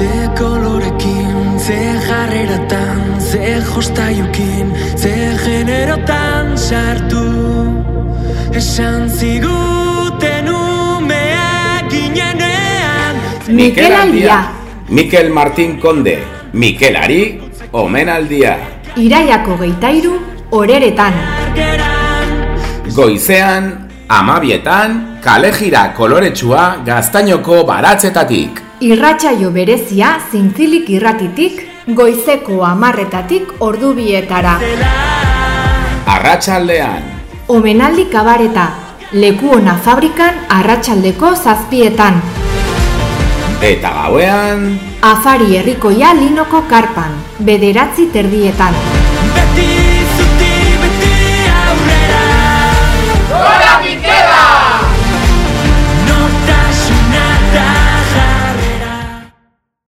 Ze kolorekin, ze jarreratan, ze jostaiukin, ze generotan sartu Esan ziguten umeak ginenean Mikel Aldia, Mikel Martín Konde, Mikelari, omenaldia. iraiako geitairu, oreretan. Goizean, amabietan, kalejira koloretsua gaztainoko baratzetatik. Irratsaio berezia zintzilik irratitik, goizeko amarretatik ordubietara. Arratsaldean, Omenaldi kabareta, leku ona fabrikan arratsaldeko zazpietan. eta gauean, Afari herrikoia linoko karpan, bederatzi terdietan. beti